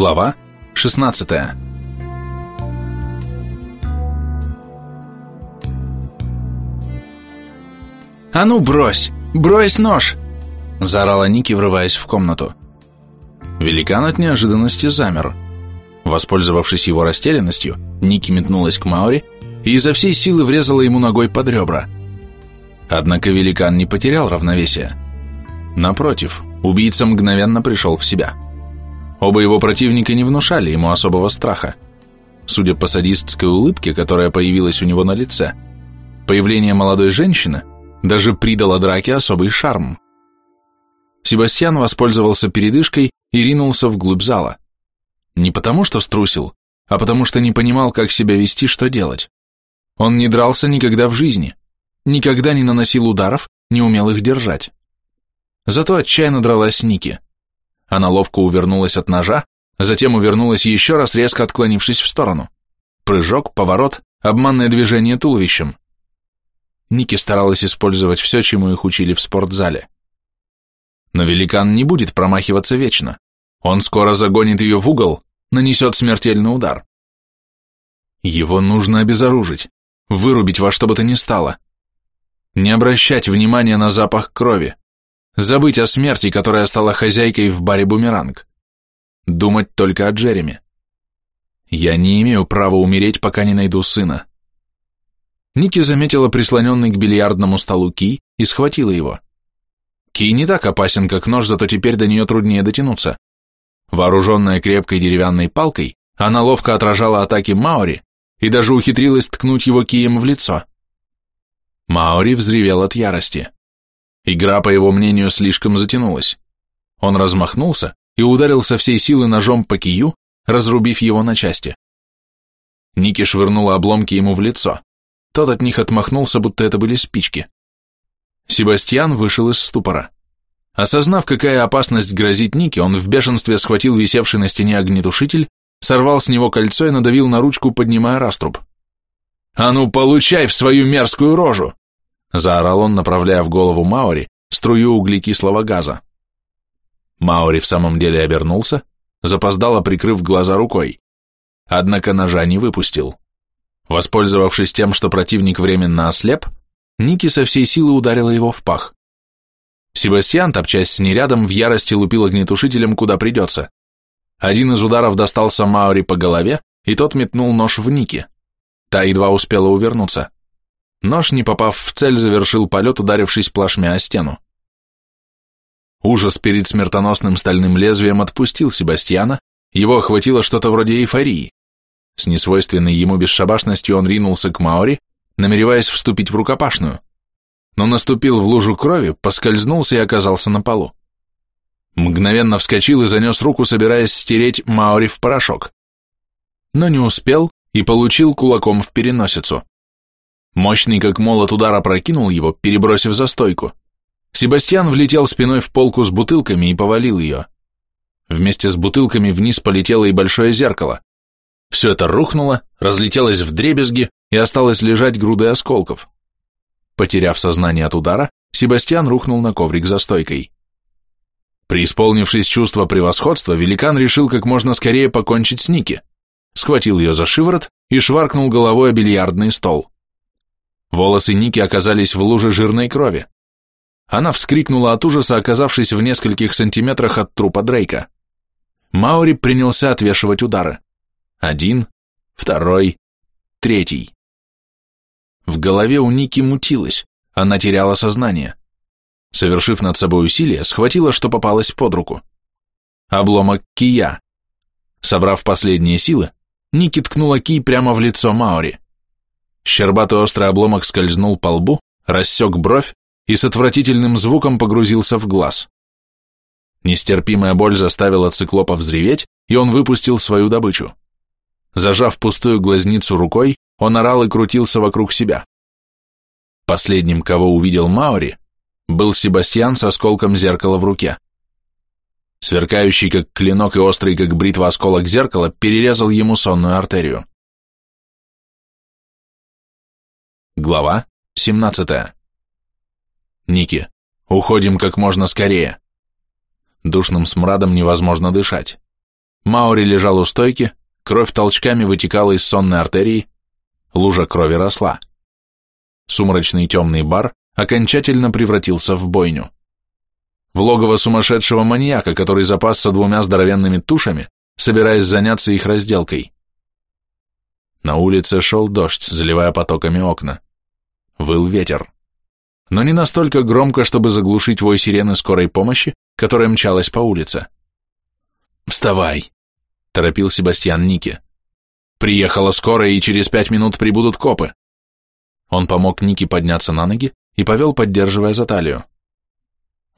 Глава 16 «А ну брось! Брось нож!» – заорала Ники, врываясь в комнату. Великан от неожиданности замер. Воспользовавшись его растерянностью, Ники метнулась к Маури и изо всей силы врезала ему ногой под ребра. Однако великан не потерял равновесия. Напротив, убийца мгновенно пришел в себя. Оба его противника не внушали ему особого страха. Судя по садистской улыбке, которая появилась у него на лице, появление молодой женщины даже придало драке особый шарм. Себастьян воспользовался передышкой и ринулся вглубь зала. Не потому, что струсил, а потому, что не понимал, как себя вести, что делать. Он не дрался никогда в жизни, никогда не наносил ударов, не умел их держать. Зато отчаянно дралась Ники. Она ловко увернулась от ножа, затем увернулась еще раз, резко отклонившись в сторону. Прыжок, поворот, обманное движение туловищем. Ники старалась использовать все, чему их учили в спортзале. Но великан не будет промахиваться вечно. Он скоро загонит ее в угол, нанесет смертельный удар. Его нужно обезоружить, вырубить во что бы то ни стало. Не обращать внимания на запах крови, Забыть о смерти, которая стала хозяйкой в баре «Бумеранг». Думать только о Джереми. Я не имею права умереть, пока не найду сына. Ники заметила прислоненный к бильярдному столу Ки и схватила его. Ки не так опасен, как нож, зато теперь до нее труднее дотянуться. Вооруженная крепкой деревянной палкой, она ловко отражала атаки Маори и даже ухитрилась ткнуть его кием в лицо. Маори взревел от ярости. Игра, по его мнению, слишком затянулась. Он размахнулся и ударил со всей силы ножом по кию, разрубив его на части. Ники швырнула обломки ему в лицо. Тот от них отмахнулся, будто это были спички. Себастьян вышел из ступора. Осознав, какая опасность грозит Нике, он в бешенстве схватил висевший на стене огнетушитель, сорвал с него кольцо и надавил на ручку, поднимая раструб. «А ну, получай в свою мерзкую рожу!» Заорал он, направляя в голову Маори струю углекислого газа. Маори в самом деле обернулся, запоздало прикрыв глаза рукой. Однако ножа не выпустил. Воспользовавшись тем, что противник временно ослеп, Ники со всей силы ударила его в пах. Себастьян, топчась с нерядом, в ярости лупил огнетушителем куда придется. Один из ударов достался Маори по голове, и тот метнул нож в Ники. Та едва успела увернуться. Нож, не попав в цель, завершил полет, ударившись плашмя о стену. Ужас перед смертоносным стальным лезвием отпустил Себастьяна, его охватило что-то вроде эйфории. С несвойственной ему бесшабашностью он ринулся к Маори, намереваясь вступить в рукопашную. Но наступил в лужу крови, поскользнулся и оказался на полу. Мгновенно вскочил и занес руку, собираясь стереть Маори в порошок. Но не успел и получил кулаком в переносицу. Мощный как молот удар опрокинул его, перебросив за стойку. Себастьян влетел спиной в полку с бутылками и повалил ее. Вместе с бутылками вниз полетело и большое зеркало. Все это рухнуло, разлетелось в дребезги и осталось лежать грудой осколков. Потеряв сознание от удара, Себастьян рухнул на коврик за стойкой. Преисполнившись чувства превосходства, великан решил как можно скорее покончить с Ники, схватил ее за шиворот и шваркнул головой о бильярдный стол. Волосы Ники оказались в луже жирной крови. Она вскрикнула от ужаса, оказавшись в нескольких сантиметрах от трупа Дрейка. Маури принялся отвешивать удары. Один, второй, третий. В голове у Ники мутилось, она теряла сознание. Совершив над собой усилие, схватила, что попалось под руку. Обломок кия. Собрав последние силы, Ники ткнула кий прямо в лицо Маури. Щербатый острый обломок скользнул по лбу, рассек бровь и с отвратительным звуком погрузился в глаз. Нестерпимая боль заставила циклопа взреветь, и он выпустил свою добычу. Зажав пустую глазницу рукой, он орал и крутился вокруг себя. Последним, кого увидел Маори, был Себастьян с осколком зеркала в руке. Сверкающий как клинок и острый как бритва осколок зеркала перерезал ему сонную артерию. Глава 17. Ники, уходим как можно скорее. Душным смрадом невозможно дышать. Маури лежал у стойки, кровь толчками вытекала из сонной артерии, лужа крови росла. Сумрачный темный бар окончательно превратился в бойню. В логово сумасшедшего маньяка, который запасся двумя здоровенными тушами, собираясь заняться их разделкой. На улице шел дождь, заливая потоками окна. Выл ветер. Но не настолько громко, чтобы заглушить вой сирены скорой помощи, которая мчалась по улице. «Вставай!» – торопил Себастьян Нике. «Приехала скорая, и через пять минут прибудут копы». Он помог Нике подняться на ноги и повел, поддерживая за талию.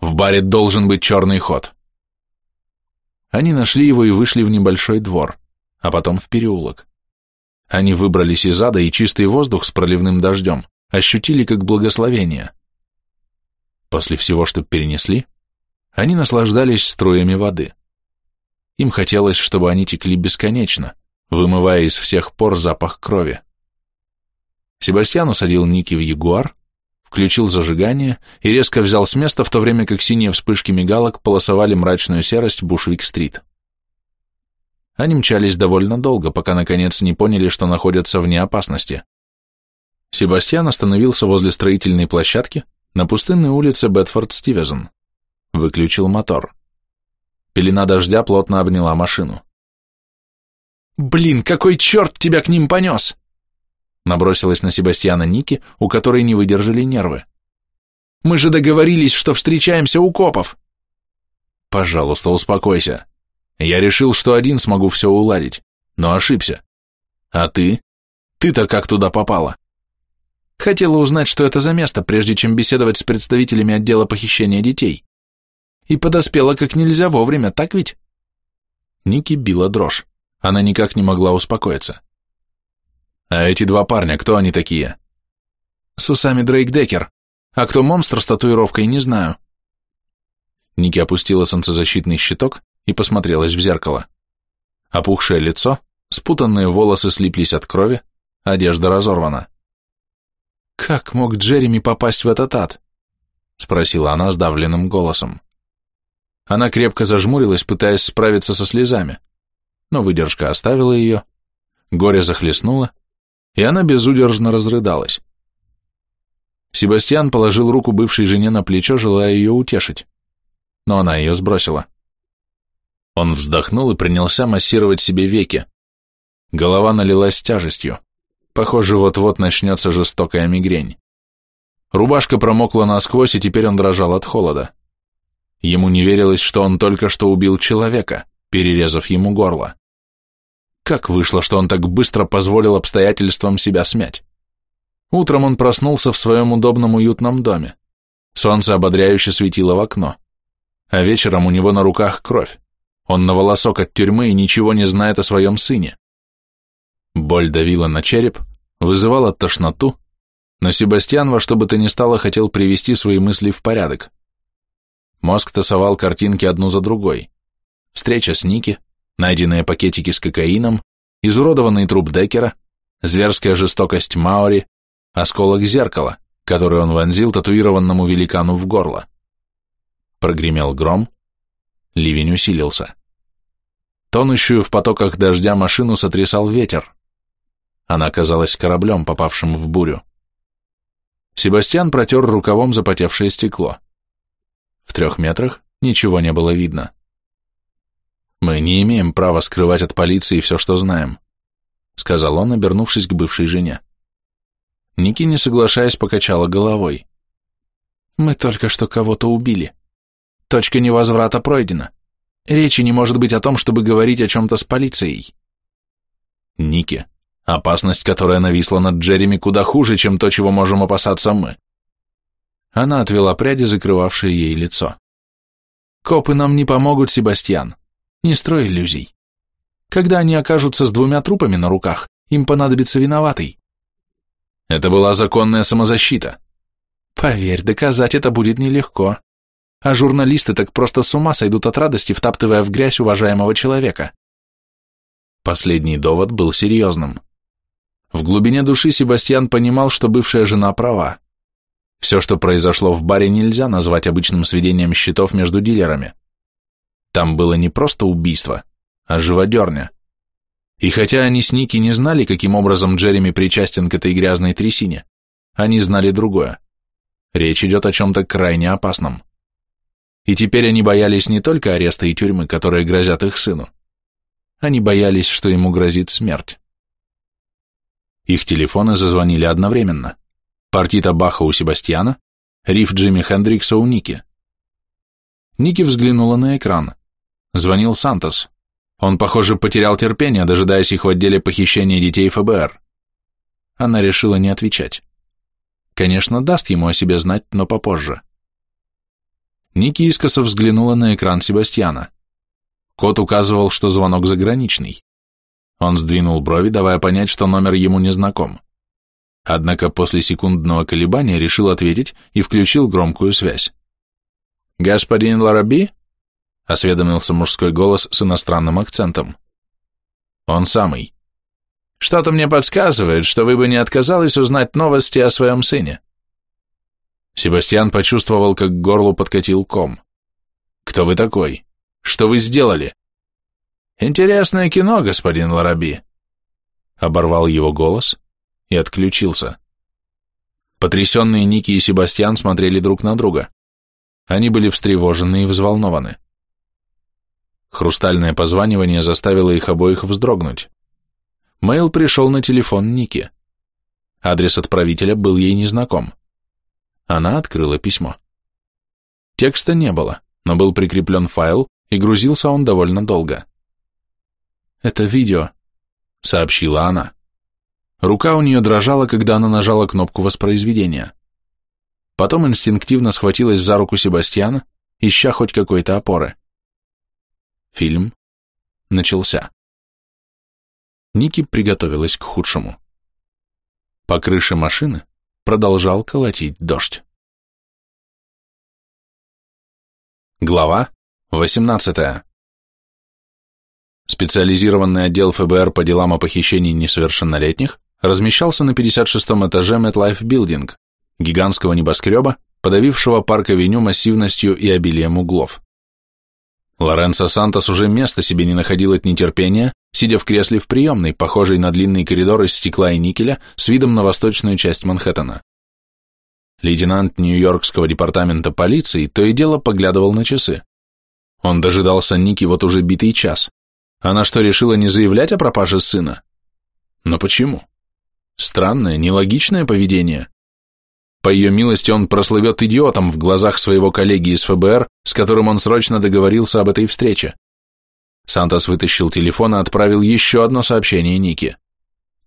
«В баре должен быть черный ход». Они нашли его и вышли в небольшой двор, а потом в переулок. Они выбрались из ада, и чистый воздух с проливным дождем ощутили как благословение. После всего, что перенесли, они наслаждались струями воды. Им хотелось, чтобы они текли бесконечно, вымывая из всех пор запах крови. Себастьян усадил Ники в ягуар, включил зажигание и резко взял с места, в то время как синие вспышки мигалок полосовали мрачную серость Бушвик-стрит. Они мчались довольно долго, пока наконец не поняли, что находятся вне опасности. Себастьян остановился возле строительной площадки на пустынной улице Бетфорд-Стивезен. Выключил мотор. Пелена дождя плотно обняла машину. «Блин, какой черт тебя к ним понес!» Набросилась на Себастьяна Ники, у которой не выдержали нервы. «Мы же договорились, что встречаемся у копов!» «Пожалуйста, успокойся. Я решил, что один смогу все уладить, но ошибся. А ты? Ты-то как туда попала? Хотела узнать, что это за место, прежде чем беседовать с представителями отдела похищения детей. И подоспела как нельзя вовремя, так ведь? Ники била дрожь. Она никак не могла успокоиться. А эти два парня, кто они такие? С усами Дрейк Декер. А кто монстр с татуировкой, не знаю. Ники опустила солнцезащитный щиток и посмотрелась в зеркало. Опухшее лицо, спутанные волосы слиплись от крови, одежда разорвана. «Как мог Джереми попасть в этот ад?» — спросила она сдавленным голосом. Она крепко зажмурилась, пытаясь справиться со слезами, но выдержка оставила ее, горе захлестнуло, и она безудержно разрыдалась. Себастьян положил руку бывшей жене на плечо, желая ее утешить, но она ее сбросила. Он вздохнул и принялся массировать себе веки. Голова налилась тяжестью. Похоже, вот-вот начнется жестокая мигрень. Рубашка промокла насквозь, и теперь он дрожал от холода. Ему не верилось, что он только что убил человека, перерезав ему горло. Как вышло, что он так быстро позволил обстоятельствам себя смять? Утром он проснулся в своем удобном уютном доме. Солнце ободряюще светило в окно. А вечером у него на руках кровь. Он на волосок от тюрьмы и ничего не знает о своем сыне. Боль давила на череп, вызывала тошноту, но Себастьян во что бы то ни стало хотел привести свои мысли в порядок. Мозг тасовал картинки одну за другой. Встреча с Ники, найденные пакетики с кокаином, изуродованный труп Деккера, зверская жестокость Маори, осколок зеркала, который он вонзил татуированному великану в горло. Прогремел гром, Ливень усилился. Тонущую в потоках дождя машину сотрясал ветер. Она казалась кораблем, попавшим в бурю. Себастьян протер рукавом запотевшее стекло. В трех метрах ничего не было видно. «Мы не имеем права скрывать от полиции все, что знаем», сказал он, обернувшись к бывшей жене. Ники, не соглашаясь, покачала головой. «Мы только что кого-то убили. Точка невозврата пройдена. Речи не может быть о том, чтобы говорить о чем-то с полицией. Ники, опасность, которая нависла над Джереми, куда хуже, чем то, чего можем опасаться мы. Она отвела пряди, закрывавшие ей лицо. Копы нам не помогут, Себастьян. Не строй иллюзий. Когда они окажутся с двумя трупами на руках, им понадобится виноватый. Это была законная самозащита. Поверь, доказать это будет нелегко а журналисты так просто с ума сойдут от радости, втаптывая в грязь уважаемого человека. Последний довод был серьезным. В глубине души Себастьян понимал, что бывшая жена права. Все, что произошло в баре, нельзя назвать обычным сведением счетов между дилерами. Там было не просто убийство, а живодерня. И хотя они с Ники не знали, каким образом Джереми причастен к этой грязной трясине, они знали другое. Речь идет о чем-то крайне опасном. И теперь они боялись не только ареста и тюрьмы, которые грозят их сыну. Они боялись, что ему грозит смерть. Их телефоны зазвонили одновременно. Партита Баха у Себастьяна, риф Джимми Хендрикса у Ники. Ники взглянула на экран. Звонил Сантос. Он, похоже, потерял терпение, дожидаясь их в отделе похищения детей ФБР. Она решила не отвечать. Конечно, даст ему о себе знать, но попозже. Ники искоса взглянула на экран Себастьяна. Код указывал, что звонок заграничный. Он сдвинул брови, давая понять, что номер ему не знаком. Однако после секундного колебания решил ответить и включил громкую связь. «Господин Лараби?» — осведомился мужской голос с иностранным акцентом. «Он самый. Что-то мне подсказывает, что вы бы не отказались узнать новости о своем сыне». Себастьян почувствовал, как к горлу подкатил ком. «Кто вы такой? Что вы сделали?» «Интересное кино, господин Лараби», — оборвал его голос и отключился. Потрясенные Ники и Себастьян смотрели друг на друга. Они были встревожены и взволнованы. Хрустальное позванивание заставило их обоих вздрогнуть. Мейл пришел на телефон Ники. Адрес отправителя был ей незнаком. Она открыла письмо. Текста не было, но был прикреплен файл, и грузился он довольно долго. «Это видео», — сообщила она. Рука у нее дрожала, когда она нажала кнопку воспроизведения. Потом инстинктивно схватилась за руку Себастьяна, ища хоть какой-то опоры. Фильм начался. Ники приготовилась к худшему. По крыше машины продолжал колотить дождь. Глава 18. Специализированный отдел ФБР по делам о похищении несовершеннолетних размещался на 56-м этаже MetLife Building, гигантского небоскреба, подавившего парк-авеню массивностью и обилием углов. Лоренцо Сантос уже места себе не находил от нетерпения, сидя в кресле в приемной, похожей на длинный коридор из стекла и никеля с видом на восточную часть Манхэттена. Лейтенант Нью-Йоркского департамента полиции то и дело поглядывал на часы. Он дожидался Ники вот уже битый час. Она что, решила не заявлять о пропаже сына? Но почему? Странное, нелогичное поведение. По ее милости он прослывет идиотом в глазах своего коллеги из ФБР, с которым он срочно договорился об этой встрече. Сантос вытащил телефон и отправил еще одно сообщение Нике.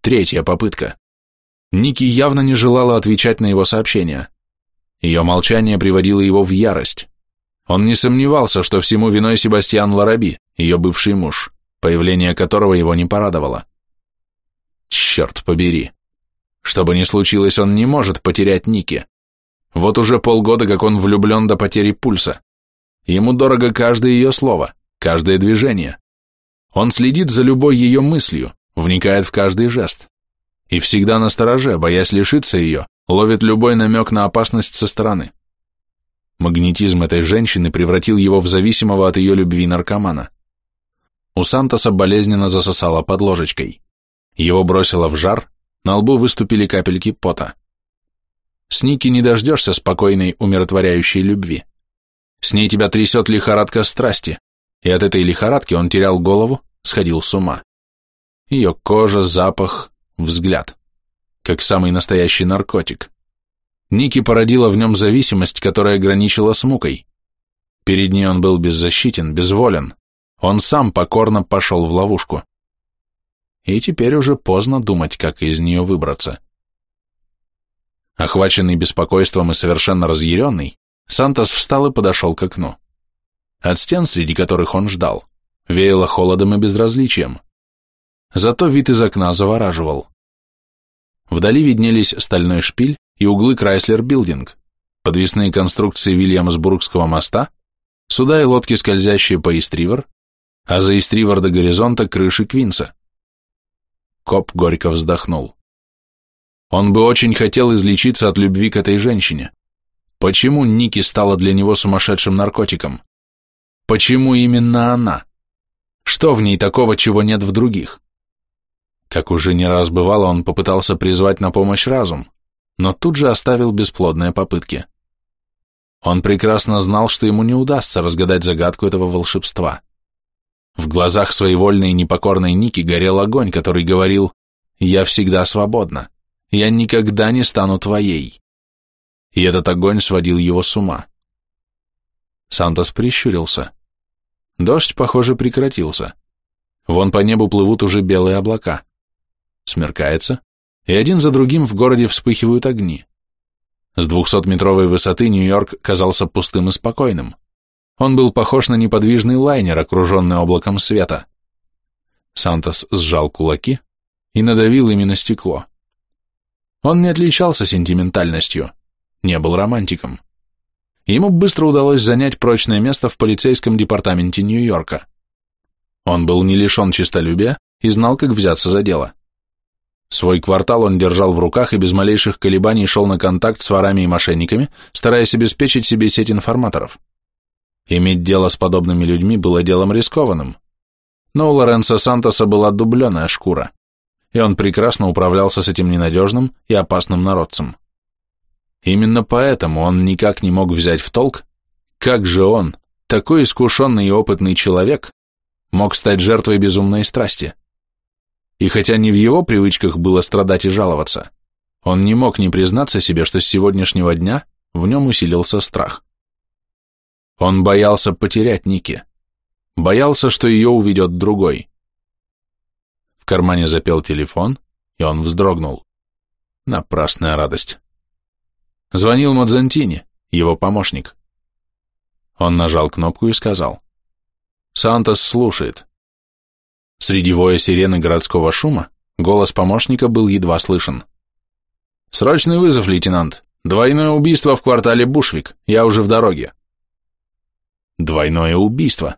Третья попытка. Ники явно не желала отвечать на его сообщение. Ее молчание приводило его в ярость. Он не сомневался, что всему виной Себастьян Лараби, ее бывший муж, появление которого его не порадовало. Черт побери. Что бы ни случилось, он не может потерять Ники. Вот уже полгода, как он влюблен до потери пульса. Ему дорого каждое ее слово, каждое движение. Он следит за любой ее мыслью, вникает в каждый жест. И всегда на стороже, боясь лишиться ее, ловит любой намек на опасность со стороны. Магнетизм этой женщины превратил его в зависимого от ее любви наркомана. У Сантоса болезненно засосало под ложечкой. Его бросило в жар, на лбу выступили капельки пота. С Ники не дождешься спокойной, умиротворяющей любви. С ней тебя трясет лихорадка страсти, и от этой лихорадки он терял голову, сходил с ума. Ее кожа, запах, взгляд. Как самый настоящий наркотик. Ники породила в нем зависимость, которая граничила с мукой. Перед ней он был беззащитен, безволен. Он сам покорно пошел в ловушку. И теперь уже поздно думать, как из нее выбраться. Охваченный беспокойством и совершенно разъяренный, Сантос встал и подошел к окну. От стен, среди которых он ждал, веяло холодом и безразличием. Зато вид из окна завораживал. Вдали виднелись стальной шпиль и углы Крайслер Билдинг, подвесные конструкции Вильямсбургского моста, суда и лодки, скользящие по Истривер, а за Истривер до горизонта крыши Квинса. Коп горько вздохнул. Он бы очень хотел излечиться от любви к этой женщине. Почему Ники стала для него сумасшедшим наркотиком? Почему именно она? Что в ней такого, чего нет в других? Как уже не раз бывало, он попытался призвать на помощь разум, но тут же оставил бесплодные попытки. Он прекрасно знал, что ему не удастся разгадать загадку этого волшебства. В глазах своевольной и непокорной Ники горел огонь, который говорил «Я всегда свободна, я никогда не стану твоей». И этот огонь сводил его с ума. Сантос прищурился. Дождь, похоже, прекратился. Вон по небу плывут уже белые облака. Смеркается, и один за другим в городе вспыхивают огни. С двухсотметровой высоты Нью-Йорк казался пустым и спокойным. Он был похож на неподвижный лайнер, окруженный облаком света. Сантос сжал кулаки и надавил ими на стекло. Он не отличался сентиментальностью, не был романтиком. Ему быстро удалось занять прочное место в полицейском департаменте Нью-Йорка. Он был не лишен честолюбия и знал, как взяться за дело. Свой квартал он держал в руках и без малейших колебаний шел на контакт с ворами и мошенниками, стараясь обеспечить себе сеть информаторов. Иметь дело с подобными людьми было делом рискованным. Но у Лоренцо Сантоса была дубленая шкура, и он прекрасно управлялся с этим ненадежным и опасным народцем. Именно поэтому он никак не мог взять в толк, как же он, такой искушенный и опытный человек, мог стать жертвой безумной страсти. И хотя не в его привычках было страдать и жаловаться, он не мог не признаться себе, что с сегодняшнего дня в нем усилился страх. Он боялся потерять Ники. Боялся, что ее уведет другой. В кармане запел телефон, и он вздрогнул. Напрасная радость. Звонил Мадзантини, его помощник. Он нажал кнопку и сказал. «Сантос слушает. Среди воя сирены городского шума голос помощника был едва слышен. «Срочный вызов, лейтенант. Двойное убийство в квартале Бушвик. Я уже в дороге». Двойное убийство.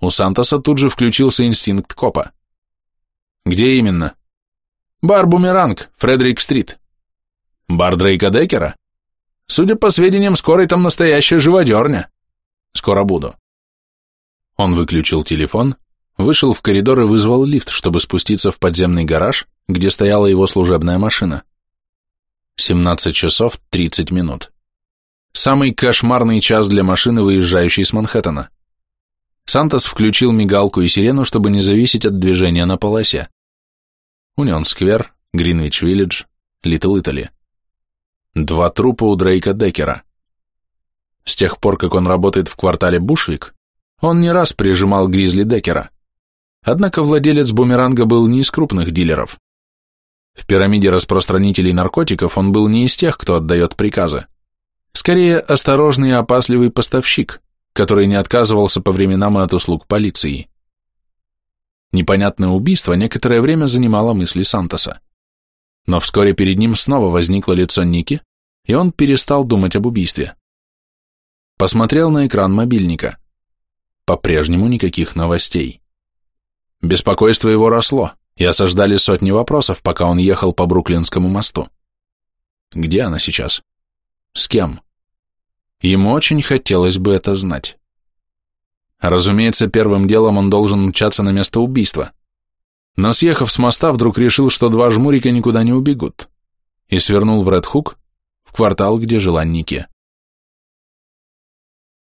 У Сантоса тут же включился инстинкт копа. «Где именно?» «Бар Бумеранг, Фредерик-стрит». «Бар Дрейка Деккера?» «Судя по сведениям, скорой там настоящая живодерня». «Скоро буду». Он выключил телефон, вышел в коридор и вызвал лифт, чтобы спуститься в подземный гараж, где стояла его служебная машина. 17 часов 30 минут. Самый кошмарный час для машины, выезжающей с Манхэттена. Сантос включил мигалку и сирену, чтобы не зависеть от движения на полосе. Унион-сквер, Гринвич-Виллидж, Литл-Итали. Два трупа у Дрейка Деккера. С тех пор, как он работает в квартале Бушвик, он не раз прижимал Гризли Деккера. Однако владелец бумеранга был не из крупных дилеров. В пирамиде распространителей наркотиков он был не из тех, кто отдает приказы. Скорее, осторожный и опасливый поставщик, который не отказывался по временам от услуг полиции. Непонятное убийство некоторое время занимало мысли Сантоса. Но вскоре перед ним снова возникло лицо Ники, и он перестал думать об убийстве. Посмотрел на экран мобильника. По-прежнему никаких новостей. Беспокойство его росло, и осаждали сотни вопросов, пока он ехал по Бруклинскому мосту. Где она сейчас? С кем? Ему очень хотелось бы это знать. Разумеется, первым делом он должен мчаться на место убийства. Но съехав с моста, вдруг решил, что два жмурика никуда не убегут, и свернул в Редхук, в квартал, где жила Ники.